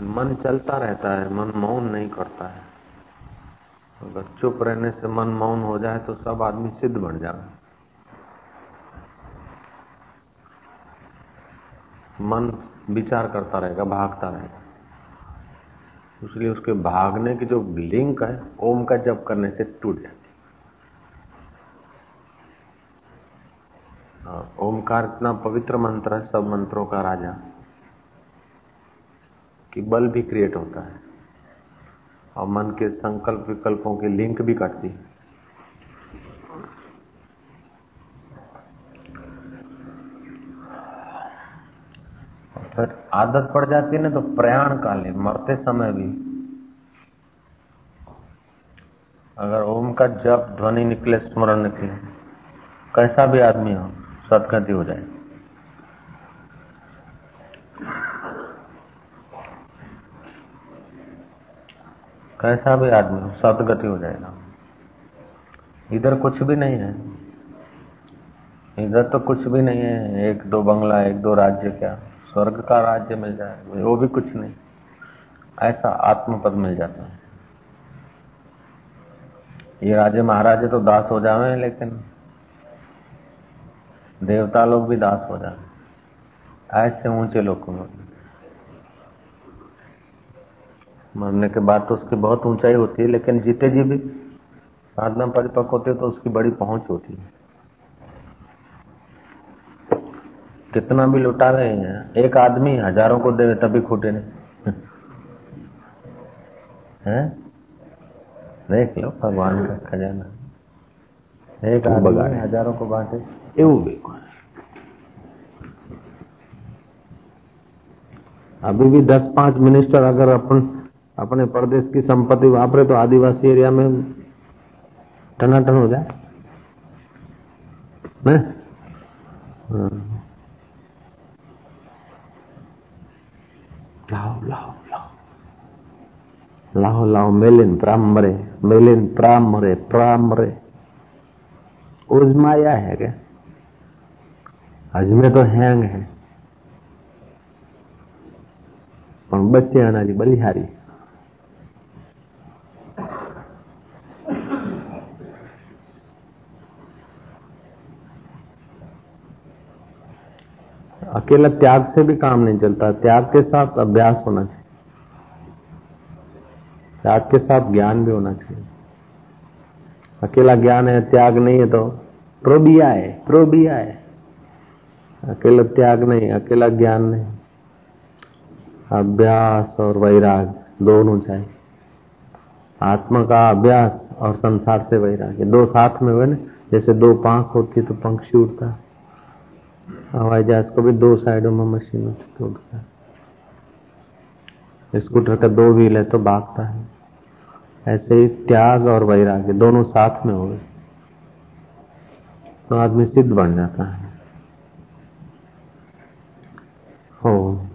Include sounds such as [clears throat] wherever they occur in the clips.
मन चलता रहता है मन मौन नहीं करता है। अगर चुप रहने से मन मौन हो जाए तो सब आदमी सिद्ध बन जाए मन विचार करता रहेगा भागता रहेगा। इसलिए उसके भागने की जो लिंक है ओम का जप करने से टूट जाती हाँ, ओमकार इतना पवित्र मंत्र है सब मंत्रों का राजा। कि बल भी क्रिएट होता है। और मन के संकल्प विकल्पों की लिंक भी कटती है। फिर आदत पड़ जाती है ना तो प्रयाण काले मरते समय भी। अगर ओम का जप, ध्वनि निकले, स्मरण निकले, कैसा भी आदमी हो, सदगति हो जाए। कैसा भी आदमी सदगति हो जाएगा। इधर कुछ भी नहीं है। इधर तो कुछ भी नहीं है, एक दो बंगला, एक दो राज्य क्या? स्वर्ग का राज्य मिल जाए, वो भी कुछ नहीं। ऐसा आत्मपद मिल जाता है। ये राजे महाराजे तो दास हो जावे लेकिन देवता लोग भी दास हो जाए ऐसे ऊँचे लोग को मरने के बाद तो उसकी बहुत ऊंचाई होती है लेकिन जीते जी भी साधना परिपक्व होते तो उसकी बड़ी पहुँच होती है। कितना भी लुटा रहे हैं एक आदमी हज़ारों को दे तभी खूटे नहीं है? देख लो भगवान का खजाना। एक आदमी हज़ारों को बांटे। એવું बिल्कुल अभी भी दस पाँच मिनिस्टर अगर अपन अपने प्रदेश की संपत्ति वापरे तो आदिवासी एरिया में टनाटन हो जाए ने? लाओ लाओ लाओ लाओ लाओ मेलिन प्रामरे मेलिन प्रामरे प्रामरे उजमाया है क्या અજમે તો હેંગ હે પણ બચ્ચે આનાથી બલિહારી अकेला त्याग से भी काम नहीं चलता। त्याग के साथ अभ्यास होना चाहिए। त्याग के साथ ज्ञान भी होना चाहिए। अकेला ज्ञान है, त्याग नहीं है तो प्रोबिया है प्रोबिया है। अकेला त्याग नहीं, अकेला ज्ञान नहीं। अभ्यास और वैराग दोनों चाहिए। आत्मा का अभ्यास और संसार से वैराग्य दो साथ में हुए ना, जैसे दो पंख होती तो पंक्षी उड़ता हवाई जहाज़ को भी दो साइडों में मशीन होती उड़ता है। स्कूटर का दो व्हील है तो भागता है। ऐसे ही त्याग और वैराग्य दोनों साथ में हो गए। तो आदमी सिद्ध बन जाता है। हो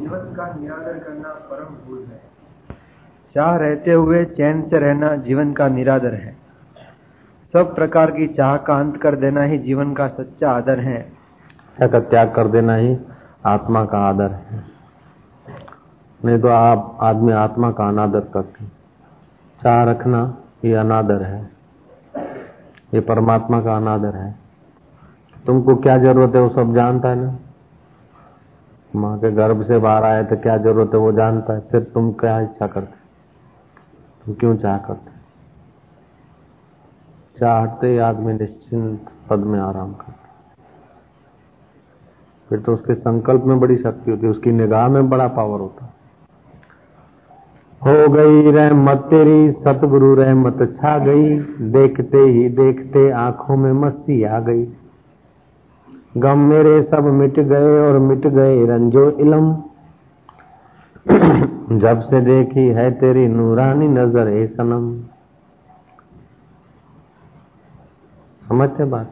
जीवन का निरादर करना परम भूल है। चाह रहते हुए चैन से रहना जीवन का निरादर है। सब प्रकार की चाह का अंत कर देना ही जीवन का सच्चा आदर है। का त्याग कर देना ही आत्मा का आदर है। नहीं तो आप आदमी आत्मा का अनादर करते चाह रखना ये अनादर है। ये परमात्मा का अनादर है। तुमको क्या ज़रूरत है वो सब जानता है ना? माँ के गर्भ से बाहर आए तो क्या ज़रूरत है वो जानता है। फिर तुम क्या इच्छा करते तुम क्यों चाह करते चाहते आदमी निश्चिंत पद में आराम करता फिर तो उसके संकल्प में बड़ी शक्ति होती है, उसकी निगाह में बड़ा पावर होता हो गई रहमत तेरी, सतगुरु रहमत छा गई, देखते ही देखते आँखों में मस्ती आ गई। गम मेरे सब मिट गए और मिट गए रंजो इलम। [clears throat] जब से देखी है तेरी नूरानी नज़र ए सनम। समझते बात।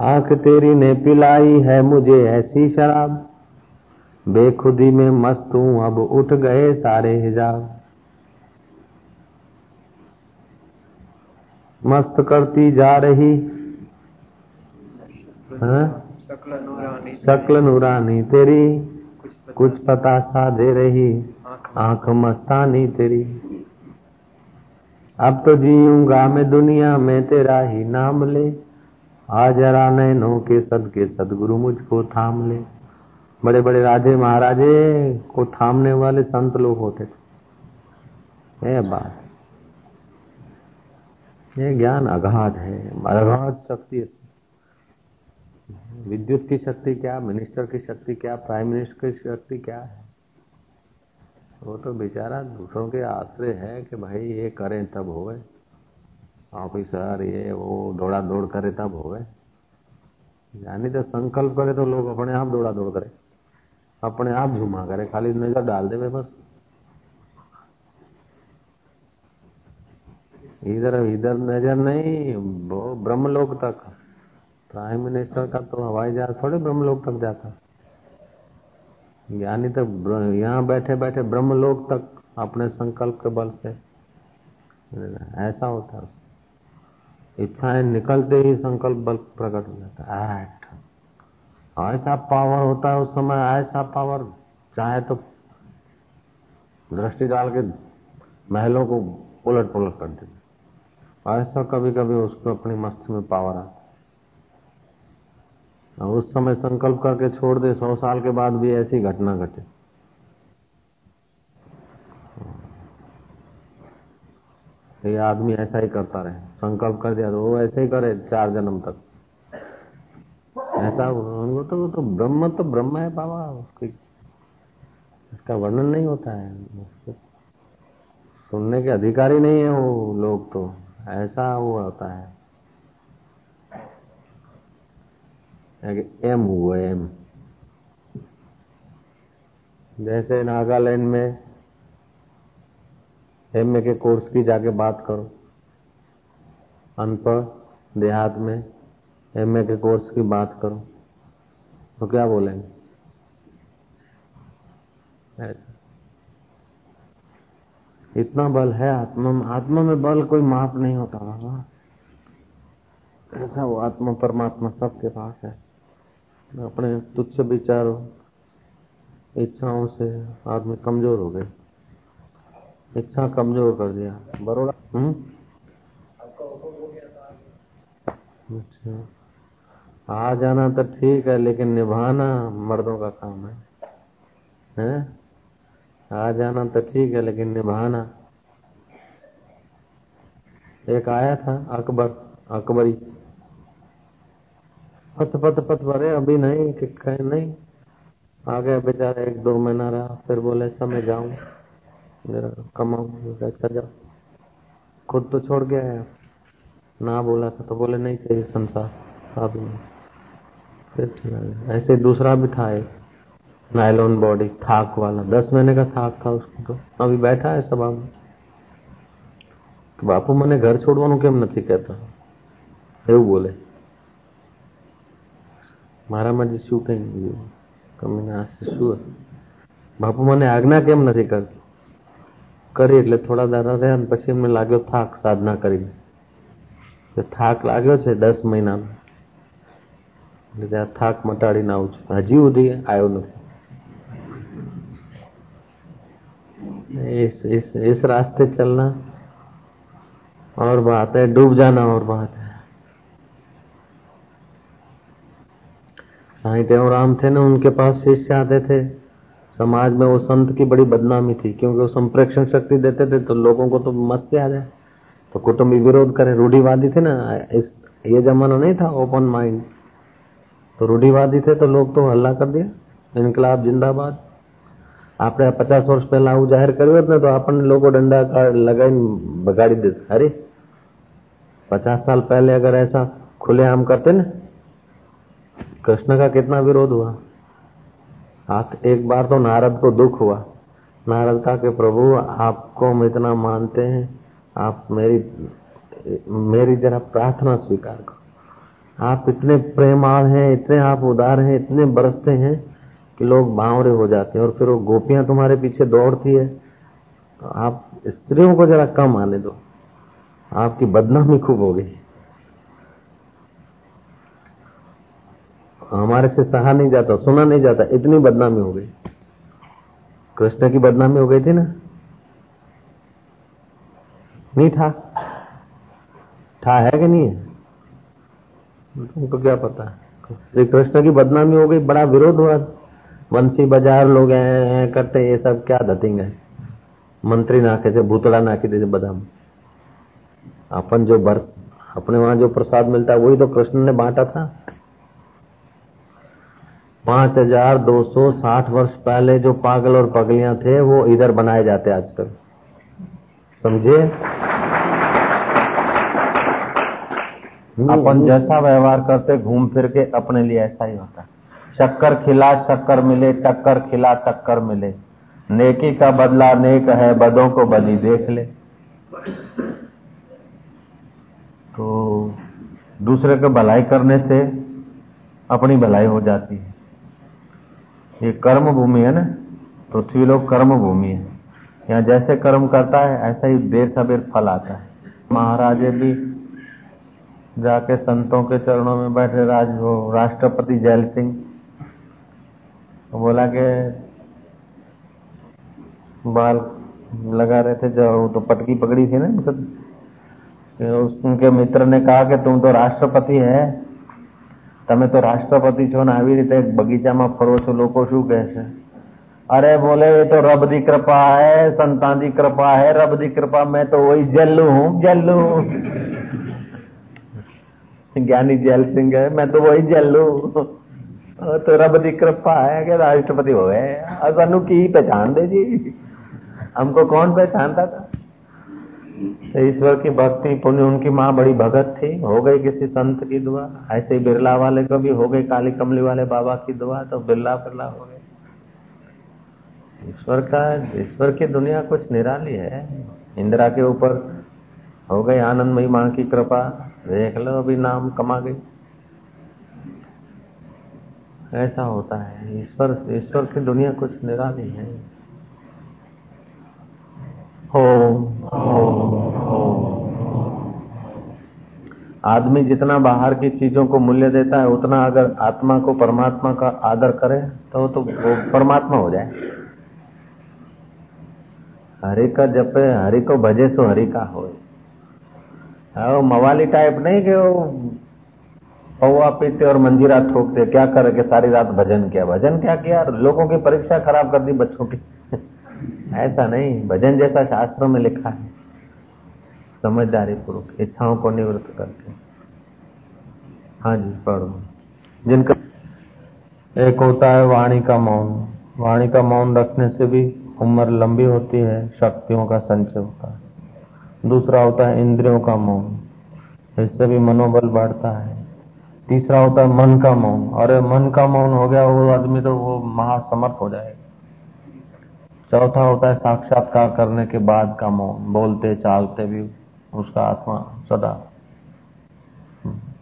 आँख तेरी ने पिलाई है मुझे ऐसी शराब। बेखुदी में मस्त हूँ, अब उठ गए सारे हिजाब। मस्त करती जा रही हाँ? शकल नूरानी शक्ल नूरानी तेरी, कुछ पता सा दे रही। आँख मस्तानी तेरी। अब तो जीऊँगा मैं दुनिया में, तेरा ही नाम ले। आ जरा के सदके सदगुरु मुझको थाम ले। बड़े बड़े राजे महाराजे, को थामने वाले संत लोग होते थे। ये बात ये ज्ञान अगाध है, अगाध शक्ति विद्युत की शक्ति क्या, मिनिस्टर की शक्ति क्या, प्राइम मिनिस्टर की शक्ति क्या है? वो तो बेचारा दूसरों के आश्रय है कि भाई ये करें, तब हो ऑफिसर, ये, वो दौड़ा दौड़ करे, तब हो यानी तो संकल्प करे तो लोग अपने आप दौड़ा दौड़ करे। अपने आप झुमा करे, खाली नज़र डाल दे बस। इधर इधर नज़र नहीं ब्रह्मलोक तक। प्राइम मिनिस्टर का तो हवाई जहाज़ थोड़े ब्रह्मलोक तक जाता। ज्ञानी तो यहाँ बैठे बैठे ब्रह्मलोक तक अपने संकल्प के बल से। ऐसा होता है। इच्छाएँ निकलते ही संकल्प बल प्रकट हो जाता है। ऐसा पावर होता है उस समय, ऐसा पावर, चाहे तो दृष्टि डाल के महलों को उलट पुलट कर दे ऐसा कभी कभी उसको अपनी मस्ती में पावर आता उस समय संकल्प करके छोड़ दे, सौ साल के बाद भी ऐसी घटना घटे। ये आदमी ऐसा ही करता रहे। संकल्प कर दिया तो वो ऐसे ही करे चार जन्म तक। ऐसा उनको तो वो तो ब्रह्म तो ब्रह्म है बाबा, उसकी इसका वर्णन नहीं होता है। सुनने के अधिकारी नहीं है वो लोग तो। ऐसा वो होता है। एम हुआ एम जैसे नागालैंड में एम ए के कोर्स की जाके बात करो। अनपढ़ देहात में एम ए के कोर्स की बात करो। तो क्या बोलेंगे इतना बल है आत्मा में। आत्मा में बल कोई माप नहीं होता। बाबा ऐसा वो आत्मा परमात्मा सबके पास है। अपने तुच्छ विचारों, इच्छाओं से आदमी कमज़ोर हो गए। इच्छा कमज़ोर कर दिया। बरोड़ा? हम्म? अच्छा। आ जाना तो ठीक है, लेकिन निभाना मर्दों का काम है। हैं? आ जाना तो ठीक है, लेकिन निभाना। एक आया था, अकबर, अकबरी। पथ पथ पथ भरे अभी नहीं कि कहीं नहीं आ गया बेचारा एक दो महीना रहा फिर बोले समय जाऊं मेरा कमाऊ अच्छा जाओ खुद तो छोड़ गया है ना बोला था तो बोले नहीं चाहिए संसार अभी फिर ऐसे दूसरा भी था एक नायलॉन बॉडी थाक वाला दस महीने का थाक था उसको तो अभी बैठा है सभा में બાપુ મને ઘર છોડવાનું કેમ નથી કહેતા એવું બોલે મારામાં જે શું કઈ ગયું કમીને આ શું બાપુ મને આજ્ઞા કેમ નથી કરતી કરી એટલે થોડા દાડા રહ્યા ને પછી એમને લાગ્યો થાક સાધના કરીને થાક લાગ્યો છે દસ મહિનાનો એટલે ત્યાં થાક મટાડીને આવું છું હજી સુધી આવ્યો નથી इस इस इस रास्ते चलना और बात है डूब जाना और बात है साईं राम थे ना उनके पास शिष्य आते थे समाज में वो संत की बड़ी बदनामी थी क्योंकि वो संप्रेक्षण शक्ति देते थे तो लोगों को तो मस्ती आ जाए तो कुटुंबी विरोध करे रूढ़ीवादी थे ना इस ये जमाना नहीं था ओपन माइंड तो रूढ़ीवादी थे तो लोग तो हल्ला कर दिया इनकलाब जिंदाबाद આપણે પચાસ વર્ષ પહેલા આવું જાહેર કર્યું હોત ને તો આપણને લોકો દંડા લગાવીને બગાડી દેત અરે पचास साल पहले अगर ऐसा खुलेआम करते ना कृष्ण का कितना विरोध हुआ? आप एक बार तो नारद को दुख हुआ। नारद का कि प्रभु, आपको हम इतना मानते हैं, आप मेरी मेरी जरा प्रार्थना स्वीकार करो। आप इतने प्रेमाल हैं, इतने आप उदार हैं, इतने बरसते हैं कि लोग बावरे हो जाते हैं और फिर वो गोपियाँ तुम्हारे पीछे दौड़ती है। तो आप स्त्रियों को जरा कम आने दो। आपकी बदनामी खूब हो गई। हमारे से सहा नहीं जाता, सुना नहीं जाता, इतनी बदनामी हो गई। कृष्ण की बदनामी हो गई थी ना? नहीं था। था है कि नहीं है? तुमको क्या पता? श्री कृष्ण की बदनामी हो गई, बड़ा विरोध हुआ। वंशी बाज़ार लोग हैं करते ये सब क्या दतेंगे मंत्री नाके से, भूतड़ा नाके जैसे बदाम अपन जो बर, अपने वहाँ जो प्रसाद मिलता है, वही तो कृष्ण ने बांटा था। पाँच हज़ार दो सौ साठ वर्ष पहले जो पागल और पगलियाँ थे, वो इधर बनाए जाते आजकल। समझे? अपन जैसा व्यवहार करते, घूम फिर के अपने लिए ऐसा ही होता। शक्कर खिला, चक्कर मिले, टक्कर खिला, टक्कर मिले। नेकी का बदला नेक है, बदों को बदी देख ले। तो दूसरे को भलाई करने से अपनी भलाई हो जाती है। ये कर्म भूमि है ना? पृथ्वी लोग कर्म भूमि है। यहाँ जैसे कर्म करता है, ऐसा ही देर सबेर फल आता है। महाराजे भी जाके संतों के चरणों में बैठे, राज वो राष्ट्रपति जैल सिंह। तो बोला के बाल लगा रहे थे, जो तो पटकी पकड़ी थी ना मतलब उनके मित्र ने कहा कि तुम तो राष्ट्रपति है। તમે તો રાષ્ટ્રપતિ છો ને આવી રીતે બગીચામાં ફરો છો લોકો શું કહે છે अरे बोले ये तो रब दी कृपा है संतान दी कृपा है रब दी कृपा मैं तो वही जल्लू हूँ जल्लू ज्ञानी जैल सिंह है मैं तो वही जल्लू तो रब दी कृपा है कि राष्ट्रपति हो गए सानू की पहचान दे जी हमको कौन पहचानता था तो ईश्वर की भक्ति पुण्य उनकी माँ बड़ी भगत थी। हो गई किसी संत की दुआ। ऐसे बिरला वाले को भी हो गई काली कमली वाले बाबा की दुआ तो बिरला बिरला हो गए। ईश्वर का, ईश्वर की दुनिया कुछ निराली है। इंदिरा के ऊपर हो गई आनंदमयी माँ की कृपा। देख लो अभी नाम कमा गई। ऐसा होता है। ईश्वर ईश्वर की दुनिया कुछ निराली है। आदमी जितना बाहर की चीज़ों को मूल्य देता है, उतना अगर आत्मा को परमात्मा का आदर करे तो तो वो परमात्मा हो जाए। हरि का जपे, हरि को भजे सो हरि का हो, वो मवाली टाइप नहीं कि वो पौवा पीते और मंजीरा ठोकते क्या करे कि सारी रात भजन किया। भजन क्या किया? लोगों की परीक्षा खराब कर दी बच्चों की। ऐसा नहीं, भजन जैसा शास्त्रों में लिखा है। समझदारी पूर्वक, इच्छाओं को निवृत्त करके। हाँ जी, पढ़ो। जिनका एक होता है वाणी का मौन। वाणी का मौन रखने से भी उम्र लंबी होती है, शक्तियों का संचय होता है। दूसरा होता है इंद्रियों का मौन। इससे भी मनोबल बढ़ता है। तीसरा होता है मन का मौन। अरे, मन का मौन हो गया, वो आदमी तो वो महासमर्थ हो जाएगा। चौथा होता है साक्षात्कार करने के बाद का मौन बोलते चालते भी उसका आत्मा सदा,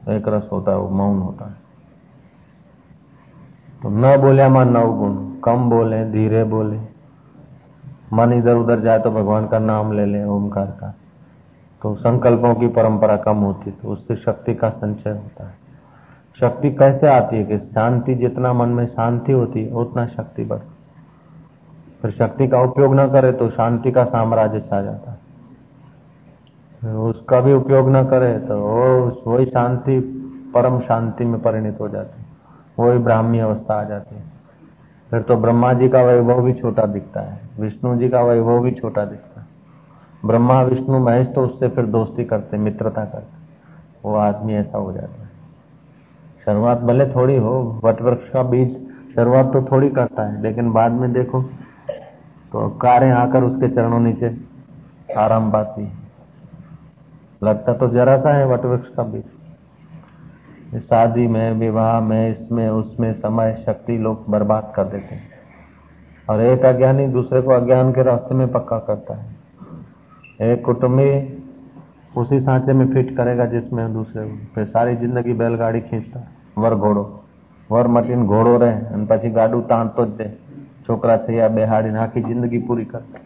एक रस होता है, वो मौन होता है। तो न बोले माँ नव गुण, कम बोले, धीरे बोले। मन इधर उधर जाए तो भगवान का नाम ले ले ओमकार का। तो संकल्पों की परंपरा कम होती तो उससे शक्ति का संचय होता है। शक्ति कैसे आती है कि शांति, जितना मन में शांति होती है, उतना शक्ति बढ़ती फिर शक्ति का उपयोग न करे तो शांति का साम्राज्य छा जाता। है उसका भी उपयोग न करे तो वही शांति, परम शांति में परिणित हो जाती। है वही ब्राह्मी अवस्था आ जाती। है फिर तो ब्रह्मा जी का वैभव भी छोटा दिखता है, विष्णु जी का वैभव भी छोटा दिखता है। ब्रह्मा, विष्णु, महेश तो उससे फिर दोस्ती करते, मित्रता करते। वो आदमी ऐसा हो जाता है। शुरुआत भले थोड़ी हो वट वृक्ष का बीज शुरुआत तो थोड़ी करता है, लेकिन बाद में देखो तो कारें आकर उसके चरणों नीचे आराम पाती लगता तो जरा सा है वटवृक्ष का बीज शादी में विवाह में इसमें उसमें समय शक्ति लोग बर्बाद कर देते हैं और एक अज्ञानी दूसरे को अज्ञान के रास्ते में पक्का करता है एक कुटुंबी उसी सांचे में फिट करेगा जिसमें दूसरे फिर सारी जिंदगी बैलगाड़ी खींचता वर घोड़ो वर मटीन घोड़ो रहे પછી ગાડું તાણતો જ છોકરા થયા બેહાડીને આખી જિંદગી પૂરી કરતા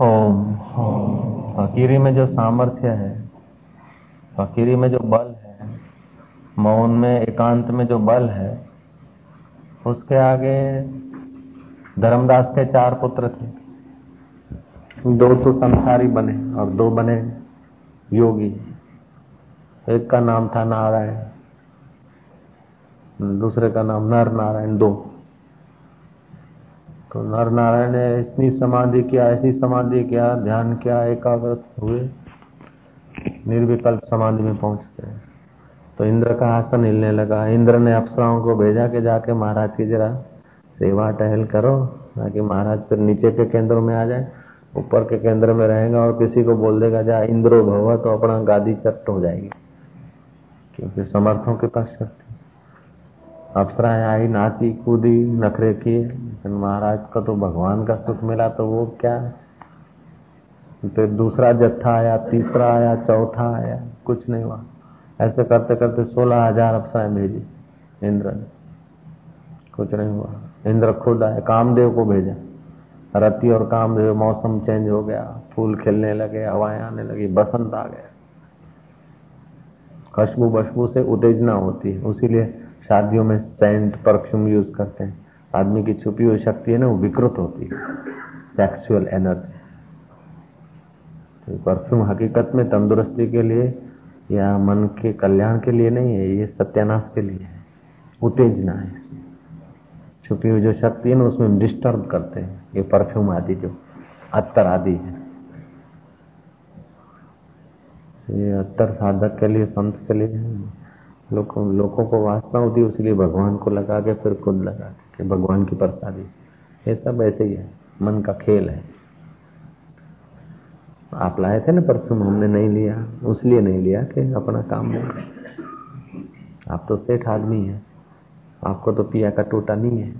ओम फकीरी में जो सामर्थ्य है फकीरी में जो बल है मौन में एकांत में जो बल है उसके आगे धर्मदास के चार पुत्र थे दो तो संसारी बने और दो बने योगी एक का नाम था नारायण दूसरे का नाम नर नारायण दो। तो नर नारायण ने इतनी समाधि किया, ऐसी समाधि किया, ध्यान किया, एकाग्रत हुए, निर्विकल्प समाधि में पहुँच गए तो इंद्र का आसन हिलने लगा। इंद्र ने अप्सराओं को भेजा के जाके महाराज की जरा सेवा टहल करो, ताकि महाराज फिर नीचे के केंद्र में आ जाए, ऊपर के केंद्र में रहेगा और किसी को बोल देगा, जा, इंद्रो भव तो अपना गादी चट्ट हो जाएगी। क्योंकि समर्थों के पास शक्ति अप्सराएँ आई नाची कूदी नखरे किए। लेकिन महाराज को तो भगवान का सुख मिला तो वो क्या? फिर दूसरा जत्था आया, तीसरा आया, चौथा आया, कुछ नहीं हुआ। ऐसे करते करते सोलह हज़ार अप्सराएँ भेजी इंद्र ने कुछ नहीं हुआ। इंद्र खुद आए, कामदेव को भेजा। रति और कामदेव, मौसम चेंज हो गया। फूल खिलने लगे, हवाएँ आने लगी, बसंत आ गया। खुशबू बशबू से उत्तेजना होती है। उसीलिए शादियों में सेंट परफ्यूम यूज़ करते हैं। आदमी की छुपी हुई शक्ति है ना, वो विकृत होती है। सेक्सुअल एनर्जी तो परफ्यूम हकीकत में तंदुरुस्ती के लिए या मन के कल्याण के लिए नहीं है, ये सत्यानाश के लिए है। उत्तेजना है छुपी हुई जो शक्ति है ना, उसमें डिस्टर्ब करते हैं। ये परफ्यूम आदि जो अत्तर आदि है। ये अत्तर साधक के लिए, संत के लिए लोगों लोगों को वासना होती है इसलिए भगवान को लगा के फिर खुद लगा के भगवान की प्रसादी ये सब ऐसे ही है, मन का खेल है। आप लाए थे ना परफ्यूम, हमने नहीं लिया, उसलिए नहीं लिया कि अपना काम नहीं आप तो सेठ आदमी है, आपको तो पिया का टोटा नहीं है।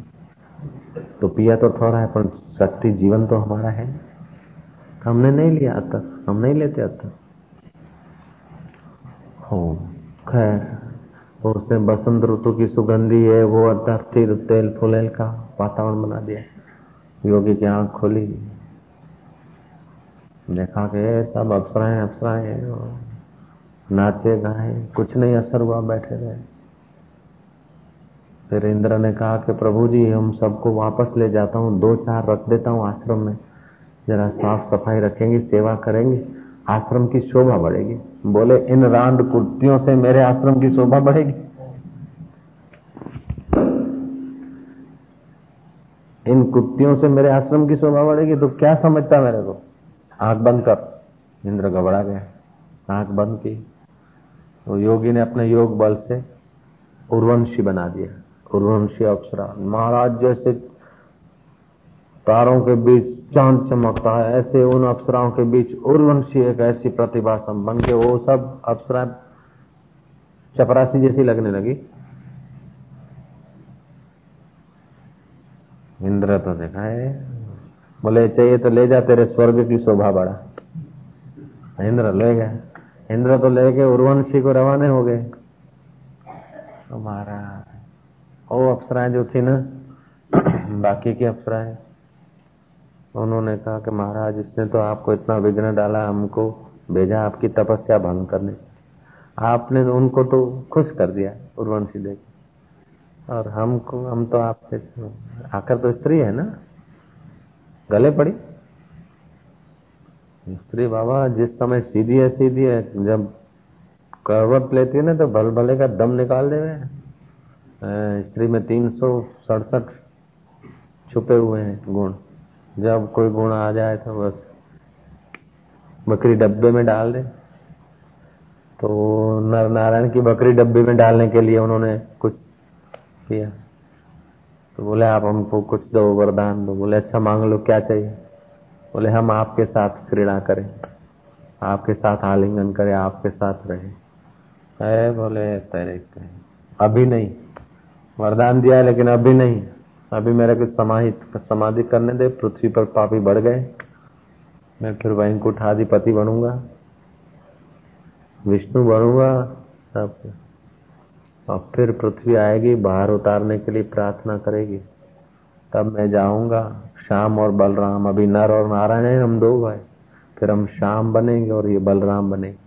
तो पिया तो थोड़ा है, पर शक्ति जीवन तो हमारा है। हमने नहीं लिया अब तक, हम नहीं लेते अब तक। हो, खैर। तो उसने बसंत ऋतु की सुगंधी है, वो फिर तेल फुलेल का वातावरण बना दिया। योगी की आँख खोली। देखा के सब अप्सराएँ अप्सराएँ नाचे, गाए, कुछ नहीं, असर हुआ, बैठे रहे। फिर इंद्र ने कहा कि प्रभु जी, हम सबको वापस ले जाता हूँ, दो चार रख देता हूँ आश्रम में। जरा साफ़ सफ़ाई रखेंगे, सेवा करेंगे, आश्रम की शोभा बढ़ेगी। बोले, इन रांड कुर्तियों से मेरे आश्रम की शोभा बढ़ेगी। इन कुत्तियों से मेरे आश्रम की शोभा बढ़ेगी तो क्या समझता मेरे को? आँख बंद कर। इंद्र घबरा गया। आँख बंद की। तो योगी ने अपने योग बल से उर्वंशी बना दिया। उर्वंशी अप्सरा। महाराज जैसे तारों के बीच चाँद चमकता है। ऐसे उन अप्सराओं के बीच उर्वंशी एक ऐसी प्रतिभा के वो सब अप्सरा चपरासी जैसी लगने लगी। इंद्र तो देखा है। बोले, चाहिए तो ले जा, तेरे स्वर्ग की शोभा बड़ा इंद्र ले गए इंद्र तो ले गए उर्वंशी को रवाने हो गए। हमारा वो अप्सराएँ जो थी ना, बाकी की अप्सराएँ उन्होंने कहा कि महाराज, इसने तो आपको इतना विघ्न डाला, हमको भेजा आपकी तपस्या भंग करने। आपने उनको तो खुश कर दिया, उर्वंशी देख और हमको, हम तो आपसे, आकर तो स्त्री है ना? गले पड़ी? स्त्री बाबा, जिस समय सीधी है सीधी है, जब करवट लेती है ना तो भल भले का दम निकाल देवे। स्त्री में तीन सौ सड़सठ छुपे हुए हैं गुण। जब कोई गुण आ जाए तो बस बकरी डब्बे में डाल दे। तो नर नारायण की बकरी डब्बे में डालने के लिए उन्होंने कुछ किया। तो बोले, आप हमको कुछ दो वरदान दो। बोले अच्छा मांग लो, क्या चाहिए? बोले, हम आपके साथ क्रीड़ा करें, आपके साथ आलिंगन करें, आपके साथ रहे। बोले, तेरे कहे। अभी नहीं। वरदान दिया है, लेकिन अभी नहीं। अभी मेरे को समाहित समाधि करने दे। पृथ्वी पर पापी बढ़ गए। मैं फिर वैंकुट आधिपति बनूँगा। विष्णु बनूँगा। सब और फिर पृथ्वी आएगी, बाहर उतारने के लिए प्रार्थना करेगी। तब मैं जाऊँगा। श्याम और बलराम, अभी नर और नारायण है, हम दो भाई। फिर हम श्याम बनेंगे और ये बलराम बनेंगे।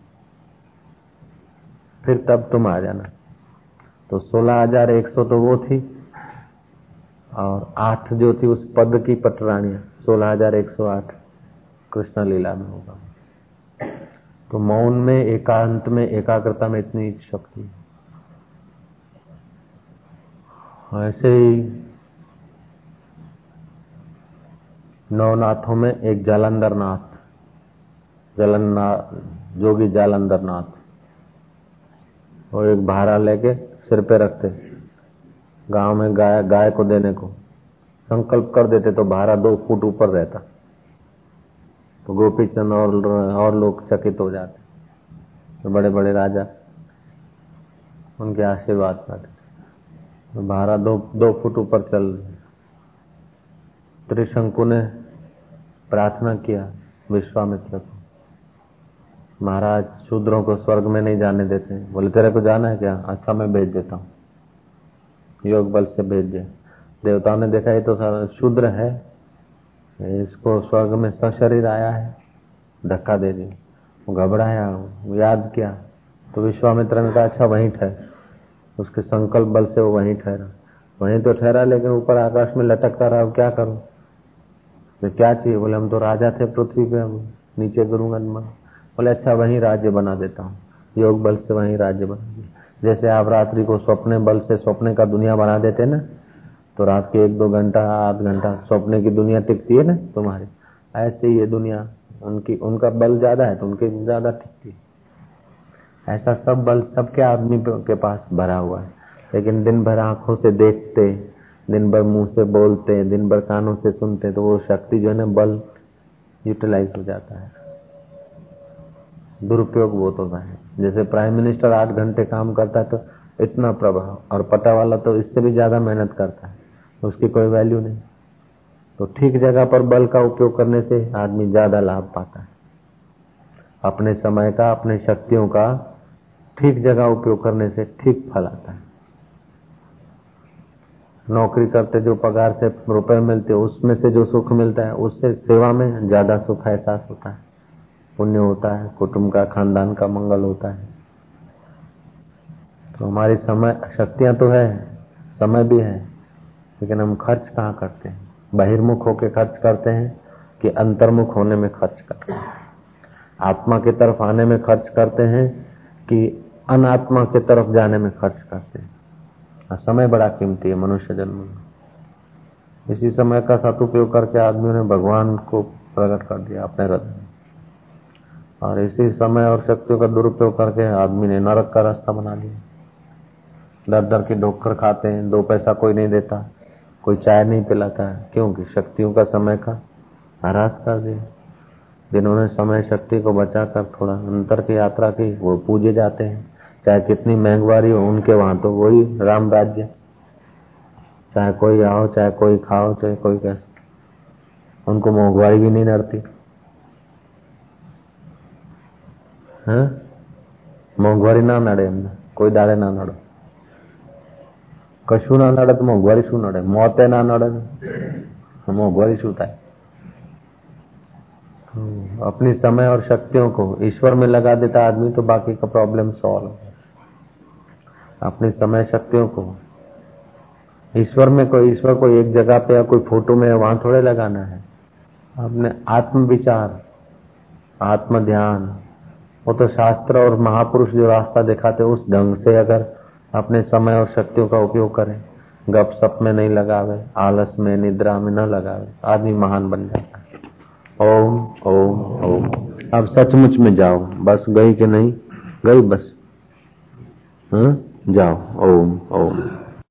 फिर तब तुम आ जाना। तो सोलह हज़ार एक सौ तो वो थी। और आठ जो थी उस पद की पटरानियाँ सोलह हज़ार एक सौ आठ कृष्ण लीला में होगा। तो मौन में, एकांत में, एकाग्रता में इतनी शक्ति ऐसे ही नवनाथों में एक जालंधर नाथ जलन्नाथ जोगी जालंधर नाथ और एक भारा लेके सिर पे रखते। गाँव में गाय गाय को देने को। संकल्प कर देते तो भारा दो फुट ऊपर रहता। तो गोपी चंद और और लोग चकित हो जाते। तो बड़े बड़े राजा उनके आशीर्वाद पाते तो भारा दो दो फुट ऊपर चल त्रिशंकु ने प्रार्थना किया विश्वामित्र को। महाराज, शूद्रों को स्वर्ग में नहीं जाने देते। बोले, तेरे को जाना है क्या? अच्छा मैं भेज देता हूँ। योग बल से भेज दे। देवताओं ने देखा, ये तो शूद्र है। इसको स्वर्ग में सशरीर आया है। धक्का दे दी वो घबराया याद किया। तो विश्वामित्र ने कहा अच्छा वहीं ठहर। उसके संकल्प बल से वो वहीं ठहरा। वहीं तो ठहरा, लेकिन ऊपर आकाश में लटकता रहा क्या करूँ? तो क्या चाहिए? बोले, हम तो राजा थे पृथ्वी पे, हम नीचे गुरुगंज बोले अच्छा वहीं राज्य बना देता हूँ। योग बल से वहीं राज्य बना दिया। जैसे आप रात्रि को स्वप्ने बल से स्वप्ने का दुनिया बना देते ना तो रात के एक दो घंटा, आध घंटा स्वप्ने की दुनिया टिकती है ना तुम्हारी। ऐसे ये दुनिया, उनकी, उनका बल ज़्यादा है तो उनके ज़्यादा टिकती है। ऐसा सब बल सबके आदमी के पास भरा हुआ है। लेकिन दिन भर आँखों से देखते, दिन भर मुँह से बोलते, दिन भर कानों से सुनते तो वो शक्ति जो है ना, बल यूटिलाइज हो जाता है। दुरुपयोग बहुत होता है। जैसे प्राइम मिनिस्टर आठ घंटे काम करता है तो इतना प्रभाव, और पटा वाला तो इससे भी ज़्यादा मेहनत करता है, उसकी कोई वैल्यू नहीं। तो ठीक जगह पर बल का उपयोग करने से आदमी ज़्यादा लाभ पाता है। अपने समय का, अपने शक्तियों का ठीक जगह उपयोग करने से ठीक फल आता है। नौकरी करते जो पगार से रुपए मिलते उसमें से जो सुख मिलता है, उससे सेवा में ज़्यादा सुख, एहसास होता है। पुण्य होता है कुटुंब का खानदान का मंगल होता है। तो हमारी समय शक्तियाँ तो है समय भी है लेकिन हम खर्च कहाँ करते हैं? बहिर्मुख होकर खर्च करते हैं कि अंतर्मुख होने में खर्च करते हैं? आत्मा की तरफ़ आने में खर्च करते हैं कि अनात्मा की तरफ़ जाने में खर्च करते हैं? हाँ, समय बड़ा कीमती है मनुष्य जन्म में। इसी समय का सदुपयोग करके आदमियों ने भगवान को प्रकट कर दिया अपने हृदय में। और इसी समय और शक्तियों का दुरुपयोग करके आदमी ने नरक का रास्ता बना लिया। दर दर की डोकर खाते हैं, दो पैसा कोई नहीं देता, कोई चाय नहीं पिलाता है क्योंकि शक्तियों का समय का हरास कर दिया। जिन्होंने समय शक्ति को बचाकर थोड़ा अंतर की यात्रा की, वो पूजे जाते हैं। चाहे कितनी महंगवारी हो, उनके वहाँ तो वही राम राज्य। चाहे कोई आओ, चाहे कोई खाओ, चाहे कोई कैसे। उनको मोहवारी भी नहीं नड़ती। મોંઘવારી ના નડે એમને કોઈ દાડે ના નડે કશું ના નડે તો મોંઘવારી શું નડે મોતે ના નડે મોંઘવારી શું થાય अपनी समय और शक्तियों को ईश्वर में लगा देता आदमी तो बाकी का प्रॉब्लम सॉल्व अपनी समय शक्तियों को ईश्वर में कोई ईश्वर को एक जगह पे या कोई फोटो में वहां थोड़े लगाना है अपने आत्म विचार आत्म ध्यान वो तो शास्त्र और महापुरुष जो रास्ता दिखाते उस ढंग से अगर अपने समय और शक्तियों का उपयोग करें, गप सप में नहीं लगावे, आलस में, निद्रा में न लगावे, आदमी महान बन जाता है। ओम ओम ओम। अब सचमुच में जाओ, बस गई कि नहीं? गई बस। हाँ? जाओ, ओम ओम।